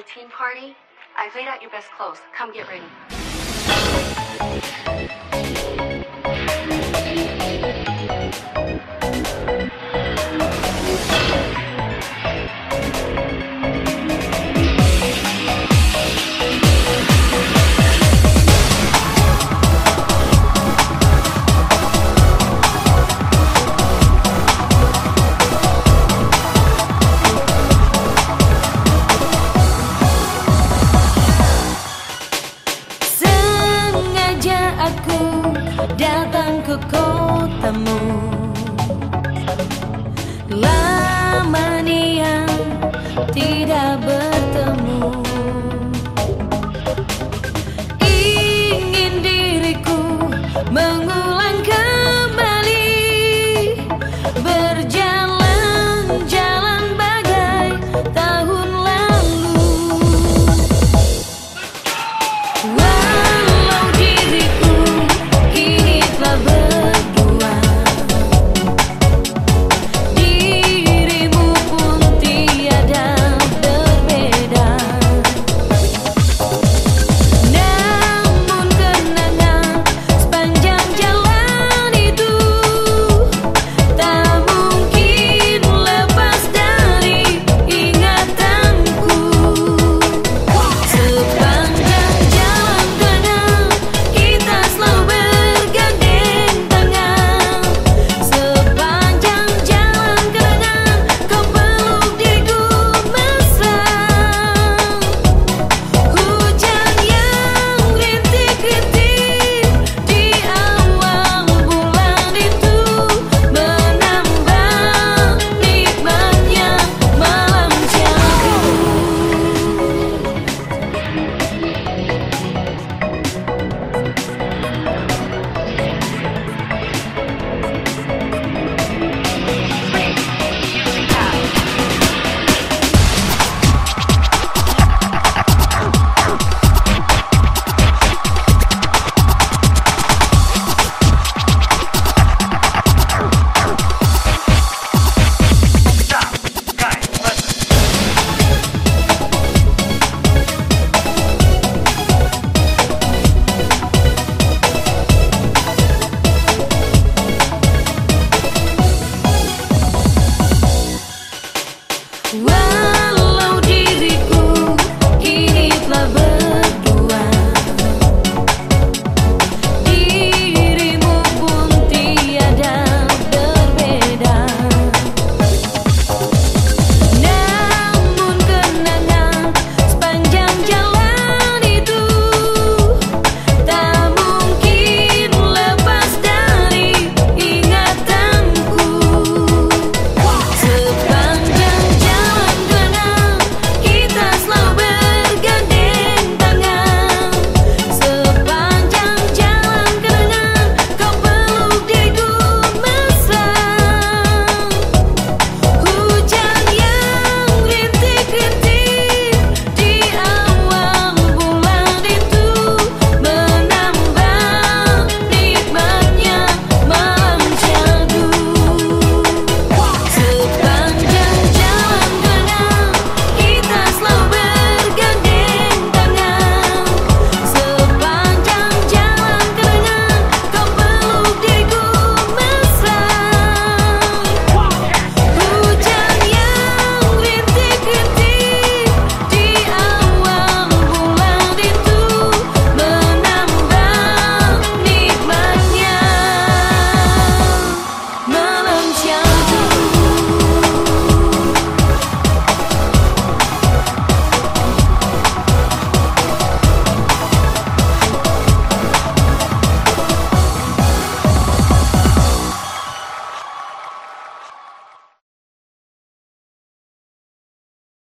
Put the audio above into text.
the teen party? I've laid out your best clothes. Come get ready. Aku datang ke kotamu. Lama nih tidak bertemu